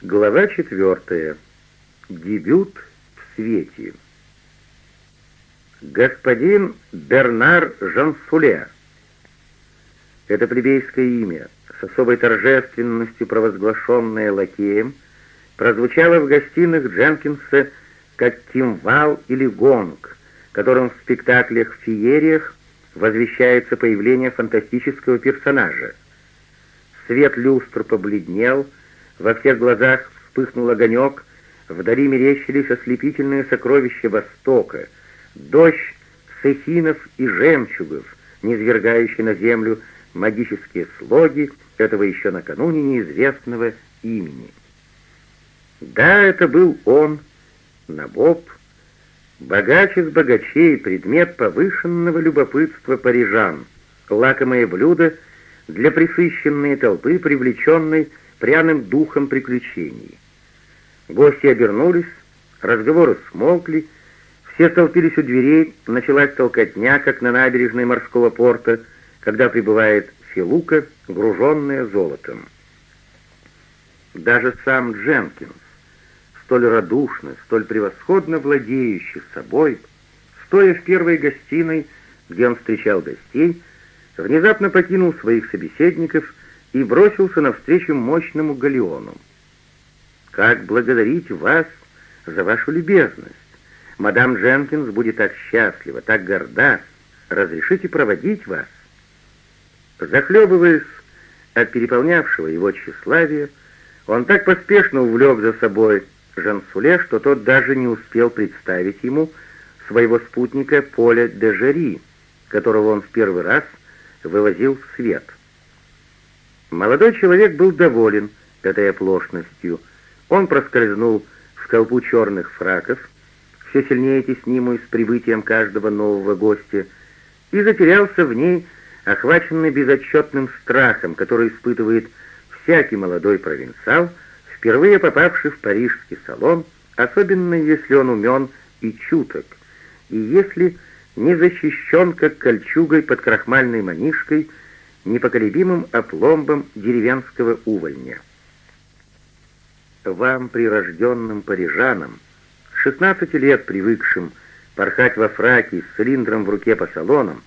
Глава четвертая. Дебют в свете. Господин Бернар Жансуле. Это плебейское имя, с особой торжественностью провозглашенное лакеем, прозвучало в гостиных Дженкинса как кимвал или гонг, которым в спектаклях-феериях возвещается появление фантастического персонажа. Свет люстр побледнел, во всех глазах вспыхнул огонек, вдали мерещились ослепительные сокровища Востока, дождь сехинов и жемчугов, низвергающий на землю магические слоги этого еще накануне неизвестного имени. Да, это был он, Набоб, богач из богачей, предмет повышенного любопытства парижан, лакомое блюдо для присыщенной толпы, привлеченной пряным духом приключений. Гости обернулись, разговоры смолкли, все столпились у дверей, началась толкотня, как на набережной морского порта, когда прибывает Филука, груженная золотом. Даже сам Дженкинс, столь радушно, столь превосходно владеющий собой, стоя в первой гостиной, где он встречал гостей, внезапно покинул своих собеседников и бросился навстречу мощному галеону. «Как благодарить вас за вашу любезность! Мадам Дженкинс будет так счастлива, так горда. Разрешите проводить вас?» Захлебываясь от переполнявшего его тщеславия, он так поспешно увлек за собой Жансуле, что тот даже не успел представить ему своего спутника Поля де Жери, которого он в первый раз вывозил в свет. Молодой человек был доволен этой оплошностью. Он проскользнул в толпу черных фраков, все сильнее теснимую с прибытием каждого нового гостя, и затерялся в ней, охваченный безотчетным страхом, который испытывает всякий молодой провинциал, впервые попавший в парижский салон, особенно если он умен и чуток, и если не защищен, как кольчугой под крахмальной манишкой, непоколебимым опломбом деревенского увольня. Вам, прирожденным парижанам, 16 лет привыкшим порхать во фраке с цилиндром в руке по салонам,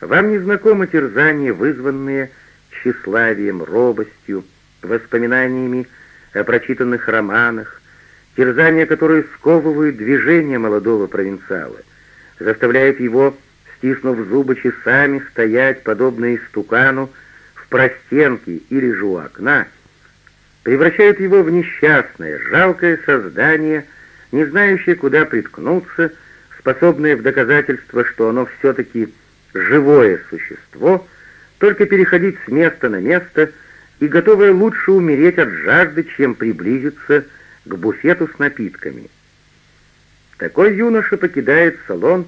вам не знакомы терзания, вызванные тщеславием, робостью, воспоминаниями о прочитанных романах, терзания, которые сковывают движение молодого провинциала, заставляют его, стиснув зубы часами, стоять, подобно истукану, в простенке или же у окна, превращают его в несчастное, жалкое создание, не знающее, куда приткнуться, способное в доказательство, что оно все-таки живое существо, только переходить с места на место и готовое лучше умереть от жажды, чем приблизиться к буфету с напитками. Такой юноша покидает салон,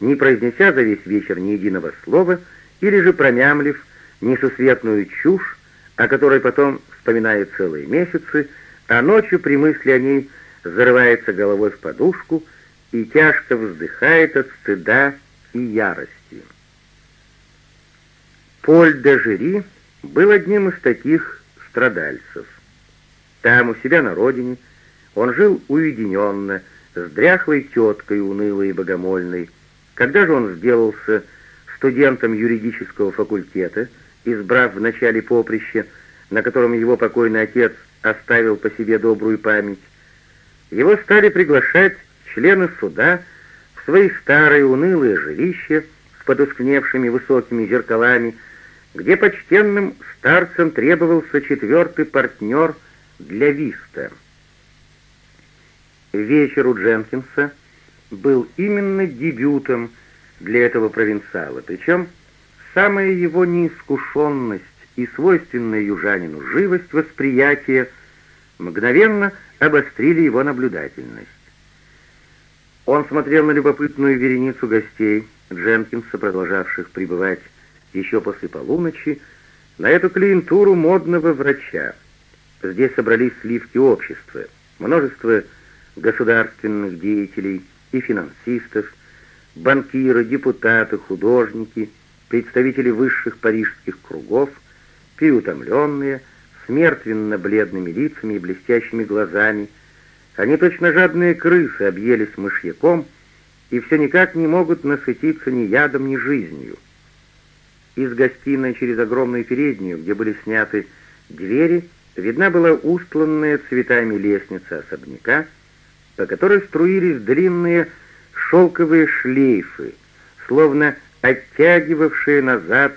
не произнеся за весь вечер ни единого слова, или же промямлив несусветную чушь, о которой потом вспоминает целые месяцы, а ночью при мысли о ней зарывается головой в подушку и тяжко вздыхает от стыда и ярости. Поль де Жери был одним из таких страдальцев. Там, у себя на родине, он жил уединенно, с дряхлой теткой, унылой и богомольной. Когда же он сделался студентом юридического факультета, избрав в начале поприще, на котором его покойный отец оставил по себе добрую память, его стали приглашать члены суда в свои старые унылые жилища с потускневшими высокими зеркалами, где почтенным старцам требовался четвертый партнер для виста. Вечер у Дженкинса был именно дебютом для этого провинциала, причем самая его неискушенность и свойственная южанину живость восприятия мгновенно обострили его наблюдательность. Он смотрел на любопытную вереницу гостей Дженкинса, продолжавших пребывать еще после полуночи, на эту клиентуру модного врача. Здесь собрались сливки общества, множество государственных деятелей и финансистов, банкиры, депутаты, художники, представители высших парижских кругов, переутомленные, с мертвенно-бледными лицами и блестящими глазами. Они точно жадные крысы объелись мышьяком и все никак не могут насытиться ни ядом, ни жизнью. Из гостиной через огромную переднюю, где были сняты двери, видна была устланная цветами лестница особняка, по которой струились длинные шелковые шлейфы, словно оттягивавшие назад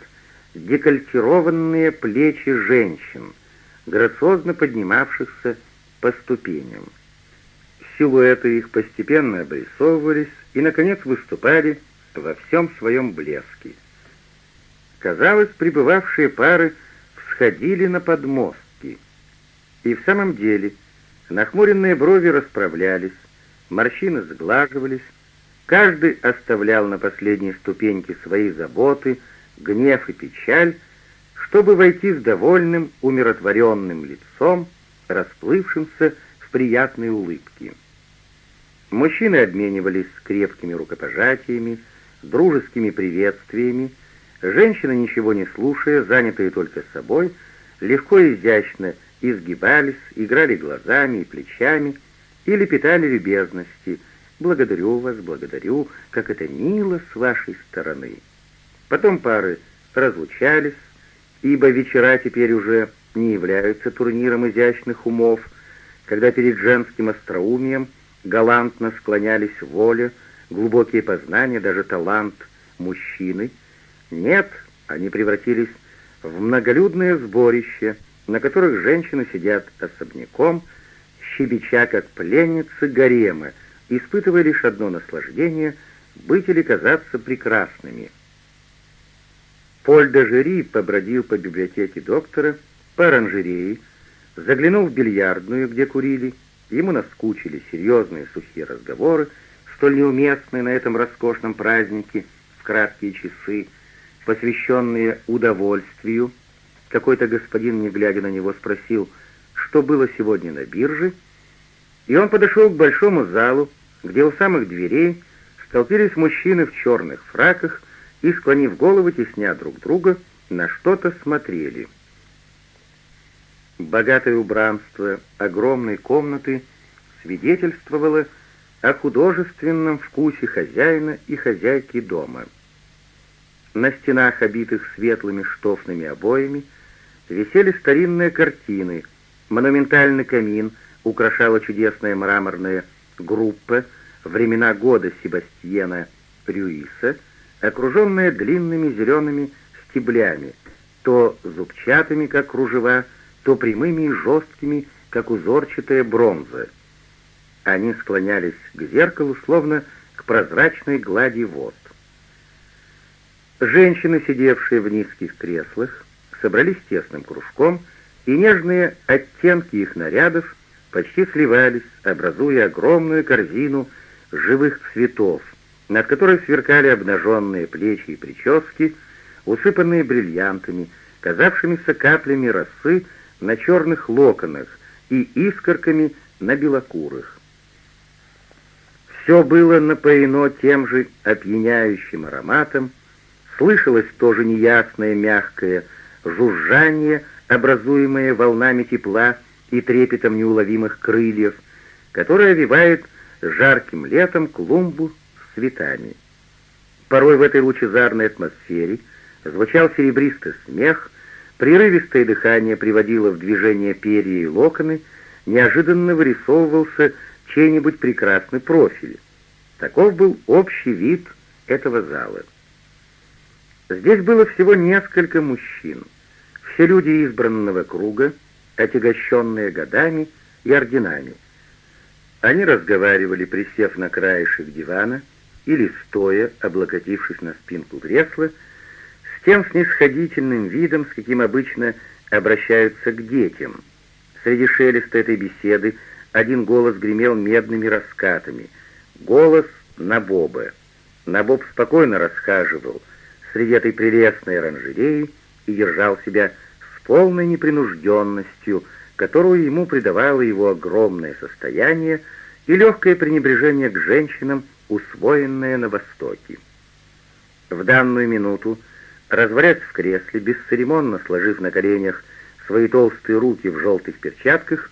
декольтированные плечи женщин, грациозно поднимавшихся по ступеням. Силуэты их постепенно обрисовывались и, наконец, выступали во всем своем блеске. Казалось, прибывавшие пары всходили на подмостки. И в самом деле нахмуренные брови расправлялись, морщины сглаживались, каждый оставлял на последней ступеньке свои заботы, гнев и печаль, чтобы войти с довольным, умиротворенным лицом, расплывшимся в приятной улыбке. Мужчины обменивались крепкими рукопожатиями, дружескими приветствиями, женщины, ничего не слушая, занятые только собой, легко и изящно изгибались, играли глазами и плечами или питали любезности «Благодарю вас, благодарю, как это мило с вашей стороны». Потом пары разлучались, ибо вечера теперь уже не являются турниром изящных умов, когда перед женским остроумием галантно склонялись воля, глубокие познания, даже талант мужчины. Нет, они превратились в многолюдное сборище, на которых женщины сидят особняком, щебеча как пленницы гарема, испытывая лишь одно наслаждение — быть или казаться прекрасными — Поль де Жери побродил по библиотеке доктора, по оранжерее, заглянул в бильярдную, где курили. Ему наскучили серьезные сухие разговоры, столь неуместные на этом роскошном празднике в краткие часы, посвященные удовольствию. Какой-то господин, не глядя на него, спросил, что было сегодня на бирже, и он подошел к большому залу, где у самых дверей столпились мужчины в черных фраках и, склонив головы, тесня друг друга, на что-то смотрели. Богатое убранство огромной комнаты свидетельствовало о художественном вкусе хозяина и хозяйки дома. На стенах, обитых светлыми штофными обоями, висели старинные картины, монументальный камин украшала чудесная мраморная группа «Времена года» Себастьена Рюиса — окруженная длинными зелеными стеблями, то зубчатыми, как кружева, то прямыми и жесткими, как узорчатая бронза. Они склонялись к зеркалу, словно к прозрачной глади вод. Женщины, сидевшие в низких креслах, собрались тесным кружком, и нежные оттенки их нарядов почти сливались, образуя огромную корзину живых цветов, над которой сверкали обнаженные плечи и прически, усыпанные бриллиантами, казавшимися каплями росы на черных локонах и искорками на белокурых. Все было напоено тем же опьяняющим ароматом, слышалось тоже неясное мягкое жужжание, образуемое волнами тепла и трепетом неуловимых крыльев, которое овивает жарким летом клумбу цветами. Порой в этой лучезарной атмосфере звучал серебристый смех, прерывистое дыхание приводило в движение перья и локоны, неожиданно вырисовывался чей-нибудь прекрасный профиль. Таков был общий вид этого зала. Здесь было всего несколько мужчин, все люди избранного круга, отягощенные годами и орденами. Они разговаривали, присев на краешек дивана, или стоя, облокотившись на спинку кресла, с тем снисходительным видом, с каким обычно обращаются к детям. Среди шелеста этой беседы один голос гремел медными раскатами. Голос Набоба. Набоб спокойно расхаживал среди этой прелестной оранжереи и держал себя с полной непринужденностью, которую ему придавало его огромное состояние и легкое пренебрежение к женщинам, усвоенное на Востоке. В данную минуту, развалясь в кресле, бесцеремонно сложив на коленях свои толстые руки в желтых перчатках,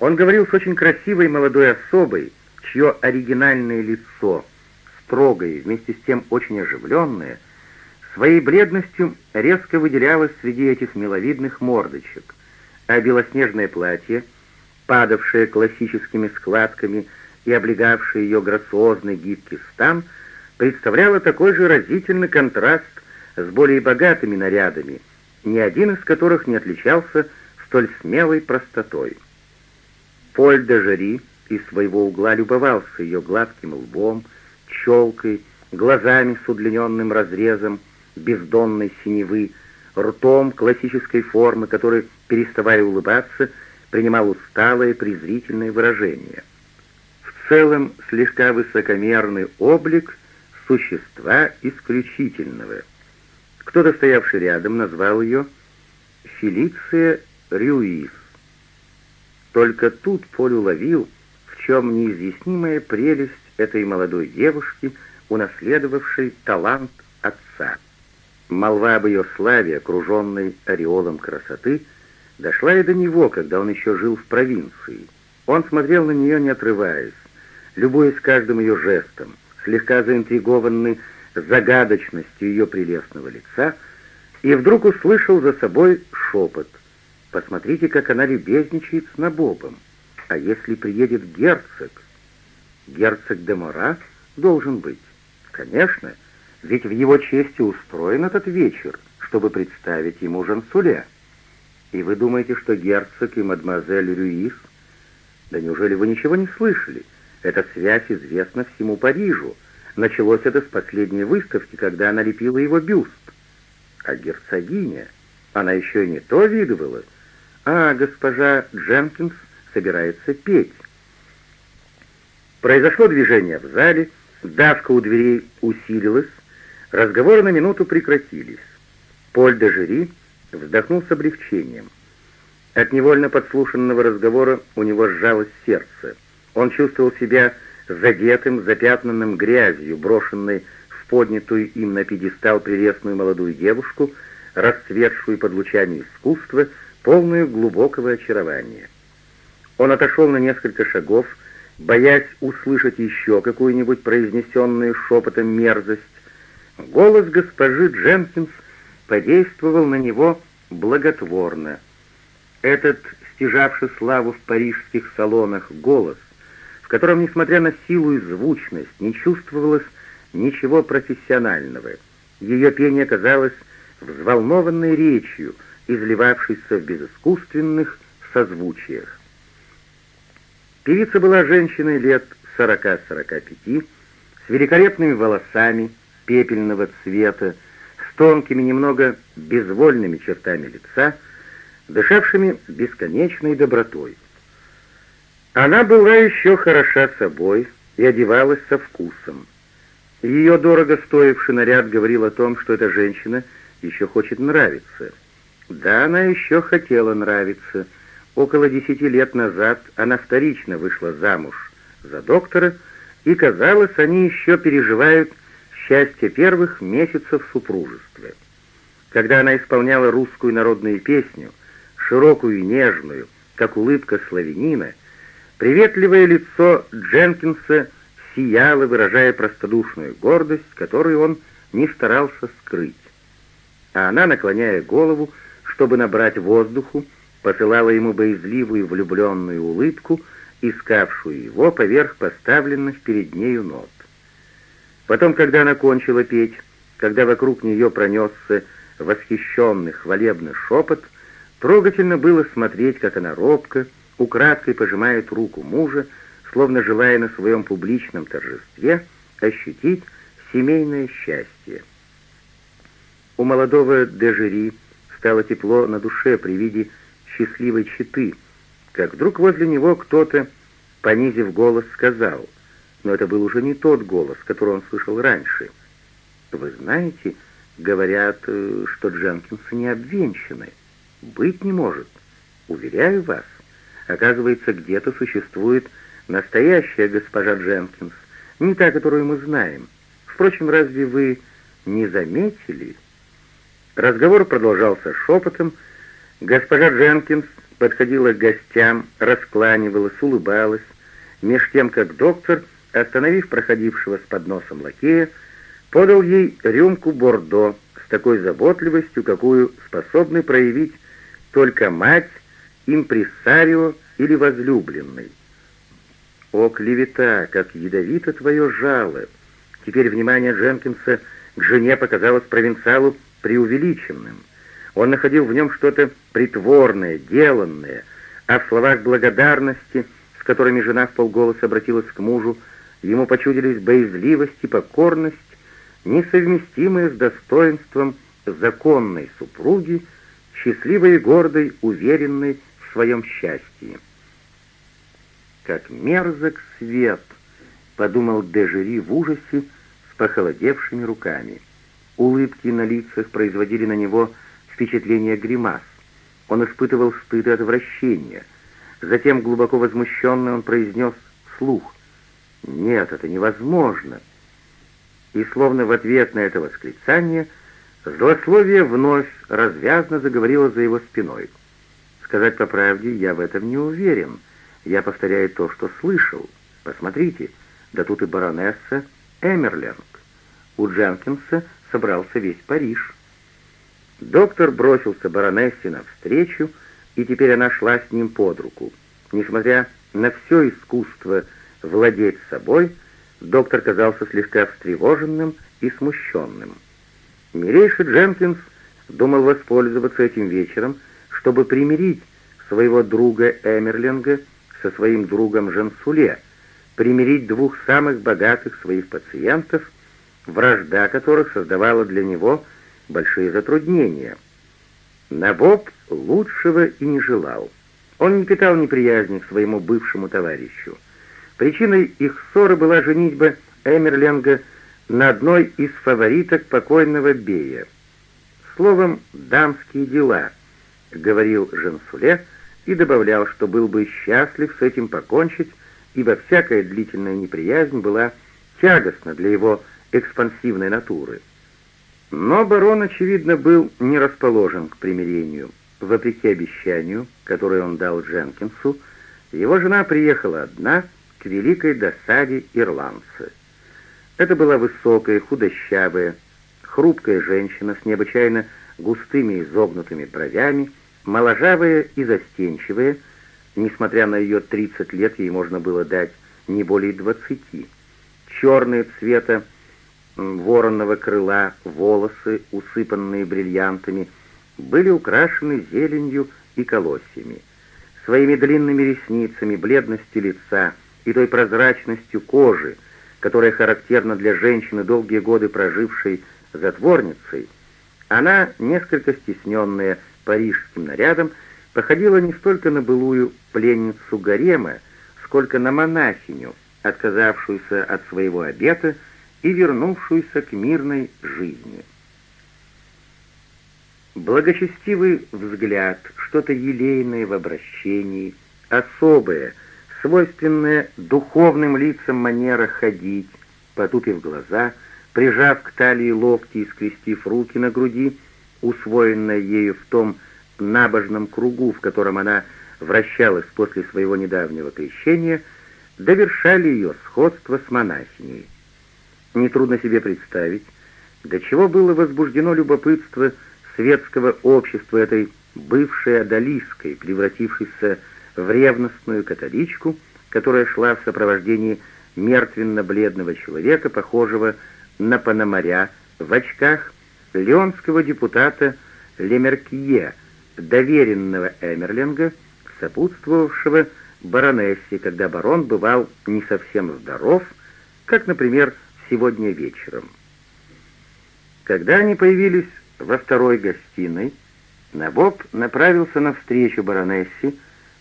он говорил с очень красивой молодой особой, чье оригинальное лицо, строгое и вместе с тем очень оживленное, своей бледностью резко выделялось среди этих миловидных мордочек, а белоснежное платье, падавшее классическими складками и облегавшее ее грациозный гибкий стан, представляло такой же разительный контраст с более богатыми нарядами, ни один из которых не отличался столь смелой простотой. Поль де Жери из своего угла любовался ее гладким лбом, челкой, глазами с удлиненным разрезом, бездонной синевы, ртом классической формы, который, переставая улыбаться, принимал усталое презрительное выражение. В целом слегка высокомерный облик существа исключительного. Кто-то, стоявший рядом, назвал ее Фелиция Рюис. Только тут Поль уловил, в чем неизъяснимая прелесть этой молодой девушки, унаследовавшей талант отца. Молва об ее славе, окруженной ореолом красоты, дошла и до него, когда он еще жил в провинции. Он смотрел на нее, не отрываясь, любуясь каждым ее жестом, слегка заинтригованный загадочностью ее прелестного лица, и вдруг услышал за собой шепот. «Посмотрите, как она любезничает с набобом. А если приедет герцог?» «Герцог де Мора должен быть». «Конечно, ведь в его чести устроен этот вечер, чтобы представить ему Жансуле. И вы думаете, что герцог и мадемуазель Рюис? Да неужели вы ничего не слышали? Эта связь известна всему Парижу. Началось это с последней выставки, когда она лепила его бюст. А герцогиня, она еще и не то видывала. А госпожа Дженкинс собирается петь. Произошло движение в зале, давка у дверей усилилась, разговоры на минуту прекратились. Поль де Жери вздохнул с облегчением. От невольно подслушанного разговора у него сжалось сердце. Он чувствовал себя задетым, запятнанным грязью, брошенной в поднятую им на пьедестал прелестную молодую девушку, расцветшую под лучами искусства, полную глубокого очарования. Он отошел на несколько шагов, боясь услышать еще какую-нибудь произнесенную шепотом мерзость. Голос госпожи Дженкинс подействовал на него благотворно. Этот, стяжавший славу в парижских салонах, голос, в котором, несмотря на силу и звучность, не чувствовалось ничего профессионального. Ее пение казалось взволнованной речью, изливавшейся в безыскусственных созвучиях. Певица была женщиной лет 40-45, с великолепными волосами пепельного цвета, с тонкими, немного безвольными чертами лица, дышавшими бесконечной добротой. Она была еще хороша собой и одевалась со вкусом. Ее дорого стоивший наряд говорил о том, что эта женщина еще хочет нравиться. Да, она еще хотела нравиться. Около десяти лет назад она вторично вышла замуж за доктора, и, казалось, они еще переживают счастье первых месяцев супружества. Когда она исполняла русскую народную песню, широкую и нежную, как улыбка славянина, приветливое лицо Дженкинса сияло, выражая простодушную гордость, которую он не старался скрыть. А она, наклоняя голову, чтобы набрать воздуху, посылала ему боязливую влюбленную улыбку, искавшую его поверх поставленных перед нею нот. Потом, когда она кончила петь, когда вокруг нее пронесся восхищенный хвалебный шепот, трогательно было смотреть, как она робко, украдкой пожимает руку мужа, словно желая на своем публичном торжестве ощутить семейное счастье. У молодого Дежери стало тепло на душе при виде счастливой четы, как вдруг возле него кто-то, понизив голос, сказал — но это был уже не тот голос, который он слышал раньше. «Вы знаете, говорят, э, что Дженкинсы не обвенчаны. Быть не может. Уверяю вас. Оказывается, где-то существует настоящая госпожа Дженкинс, не та, которую мы знаем. Впрочем, разве вы не заметили?» Разговор продолжался шепотом, Госпожа Дженкинс подходила к гостям, раскланивалась, улыбалась, меж тем как доктор, остановив проходившего с подносом лакея, подал ей рюмку бордо с такой заботливостью, какую способны проявить только мать, импрессарио или возлюбленный. «О, клевета, как ядовито твое жало!» Теперь внимание Дженкинса к жене показалось провинциалу преувеличенным. Он находил в нем что-то притворное, деланное, а в словах благодарности, с которыми жена в полголоса обратилась к мужу, ему почудились боязливость и покорность, несовместимые с достоинством законной супруги, счастливой и гордой, уверенной в своем счастье. «Как мерзок свет!» — подумал Дежери в ужасе с похолодевшими руками. Улыбки на лицах производили на него впечатление гримас. Он испытывал стыд и отвращение. Затем, глубоко возмущенный, он произнес вслух «Нет, это невозможно!» И словно в ответ на это восклицание злословие вновь развязно заговорило за его спиной. «Сказать по правде, я в этом не уверен. Я повторяю то, что слышал. Посмотрите, да тут и баронесса Эмерленг. У Дженкинса собрался весь Париж». Доктор бросился баронессе навстречу, и теперь она шла с ним под руку. Несмотря на все искусство владеть собой, доктор казался слегка встревоженным и смущенным. Милейший Дженкинс думал воспользоваться этим вечером, чтобы примирить своего друга Эмерлинга со своим другом Жансуле, примирить двух самых богатых своих пациентов, вражда которых создавала для него большие затруднения. Набоб лучшего и не желал. Он не питал неприязни к своему бывшему товарищу. Причиной их ссоры была женитьба Эмерленга на одной из фавориток покойного Бея. Словом, дамские дела, говорил Жансуле и добавлял, что был бы счастлив с этим покончить, ибо всякая длительная неприязнь была тягостна для его экспансивной натуры. Но барон, очевидно, был не расположен к примирению. Вопреки обещанию, которое он дал Дженкинсу, его жена приехала одна к великой досаде ирландца. Это была высокая, худощавая, хрупкая женщина с необычайно густыми изогнутыми бровями, моложавая и застенчивая, несмотря на ее 30 лет, ей можно было дать не более 20. Черные цвета воронного крыла волосы, усыпанные бриллиантами, были украшены зеленью и колосьями. Своими длинными ресницами, бледностью лица и той прозрачностью кожи, которая характерна для женщины, долгие годы прожившей затворницей, она, несколько стесненная парижским нарядом, походила не столько на былую пленницу гарема, сколько на монахиню, отказавшуюся от своего обета и вернувшуюся к мирной жизни. Благочестивый взгляд, что-то елейное в обращении, особое, свойственное духовным лицам манера ходить, потупив глаза, прижав к талии локти и скрестив руки на груди, усвоенная ею в том набожном кругу, в котором она вращалась после своего недавнего крещения, довершали ее сходство с монахиней. Нетрудно себе представить, до чего было возбуждено любопытство светского общества этой бывшей одолиской, превратившейся в ревностную католичку, которая шла в сопровождении мертвенно-бледного человека, похожего на пономаря, в очках леонского депутата Лемеркье, доверенного Эмерлинга, сопутствовавшего баронессе, когда барон бывал не совсем здоров, как, например, сегодня вечером. Когда они появились во второй гостиной, Набоб направился навстречу баронессе,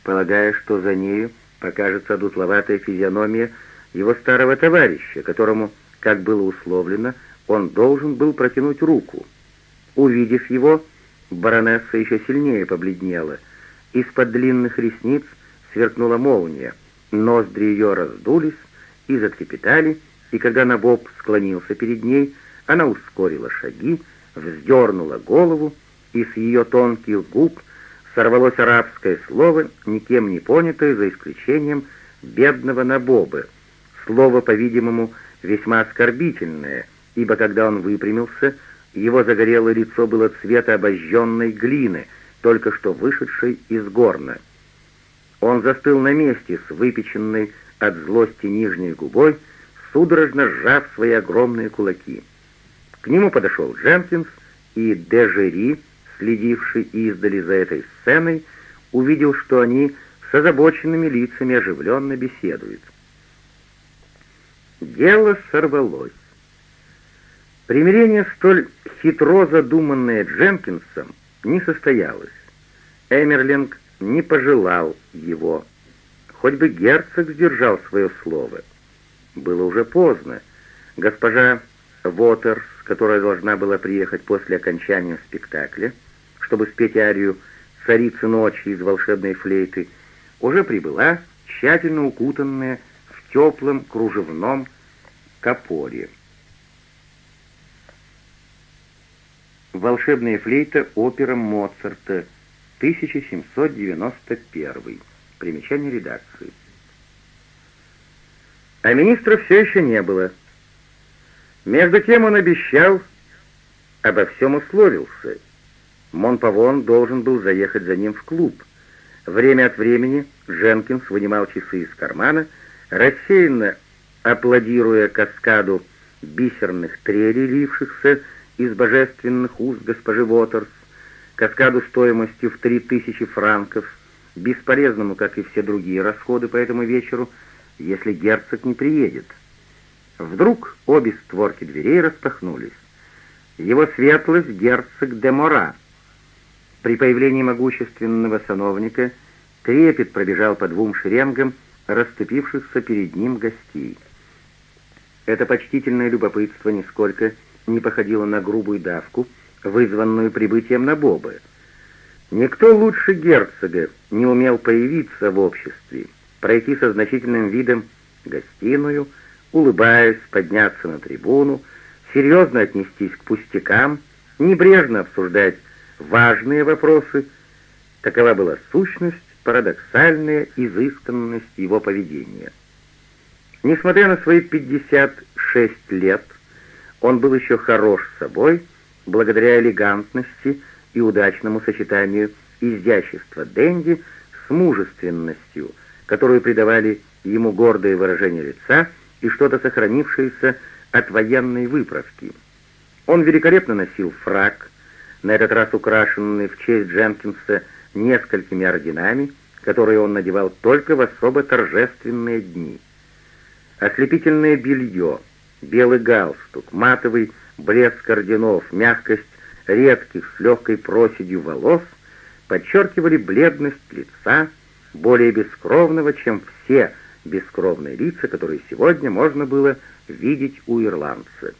полагая, что за нею покажется дутловатая физиономия его старого товарища, которому, как было условлено, он должен был протянуть руку. Увидев его, баронесса еще сильнее побледнела. Из-под длинных ресниц сверкнула молния, ноздри ее раздулись и затрепетали, и когда Набоб склонился перед ней, она ускорила шаги, вздернула голову, и с ее тонких губ сорвалось арабское слово, никем не понятое, за исключением бедного Набобы. Слово, по-видимому, весьма оскорбительное, ибо когда он выпрямился, его загорелое лицо было цвета обожженной глины, только что вышедшей из горна. Он застыл на месте с выпеченной от злости нижней губой, судорожно сжав свои огромные кулаки. К нему подошел Дженкинс, и Дежери, следивший издали за этой сценой, увидел, что они с озабоченными лицами оживленно беседуют. Дело сорвалось. Примирение, столь хитро задуманное Дженкинсом, не состоялось. Эмерлинг не пожелал его. Хоть бы герцог сдержал свое слово. Было уже поздно. Госпожа Вотерс, которая должна была приехать после окончания спектакля, чтобы спеть арию «Царицы ночи» из волшебной флейты, уже прибыла, тщательно укутанная в теплом кружевном капоре. Волшебная флейта опера Моцарта, 1791. Примечание редакции. А министра все еще не было. Между тем он обещал, обо всем условился. Монпавон должен был заехать за ним в клуб. Время от времени Дженкинс вынимал часы из кармана, рассеянно аплодируя каскаду бисерных трелей, лившихся из божественных уст госпожи Уотерс, каскаду стоимостью в три тысячи франков, бесполезному, как и все другие расходы по этому вечеру, если герцог не приедет. Вдруг обе створки дверей распахнулись. Его светлость герцог де Мора. При появлении могущественного сановника трепет пробежал по двум шеренгам расступившихся перед ним гостей. Это почтительное любопытство нисколько не походило на грубую давку, вызванную прибытием на Бобы. Никто лучше герцога не умел появиться в обществе, пройти со значительным видом гостиную, улыбаясь, подняться на трибуну, серьезно отнестись к пустякам, небрежно обсуждать важные вопросы. Такова была сущность, парадоксальная изысканность его поведения. Несмотря на свои 56 лет, он был еще хорош собой, благодаря элегантности и удачному сочетанию изящества Дэнди с мужественностью, которую придавали ему гордое выражение лица и что-то сохранившееся от военной выправки. Он великолепно носил фрак, на этот раз украшенный в честь Дженкинса несколькими орденами, которые он надевал только в особо торжественные дни. Ослепительное белье, белый галстук, матовый блеск орденов, мягкость редких с легкой проседью волос подчеркивали бледность лица, более бескровного, чем все бескровные лица, которые сегодня можно было видеть у ирландца.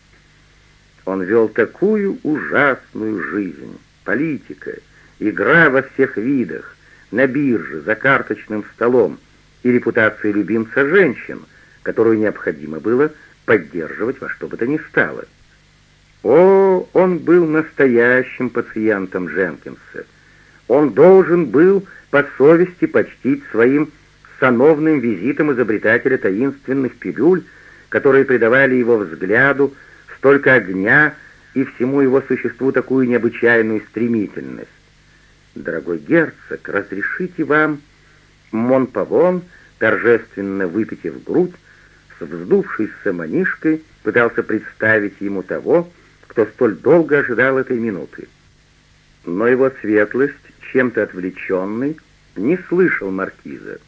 Он вел такую ужасную жизнь, политика, игра во всех видах, на бирже, за карточным столом и репутация любимца женщин, которую необходимо было поддерживать во что бы то ни стало. О, он был настоящим пациентом Дженкинса. Он должен был по совести почтить своим сановным визитом изобретателя таинственных пилюль, которые придавали его взгляду столько огня и всему его существу такую необычайную стремительность. «Дорогой герцог, разрешите вам...» Монпавон, торжественно выпитив грудь, с вздувшейся манишкой пытался представить ему того, кто столь долго ожидал этой минуты. Но его светлость, чем-то отвлеченный, не слышал маркиза.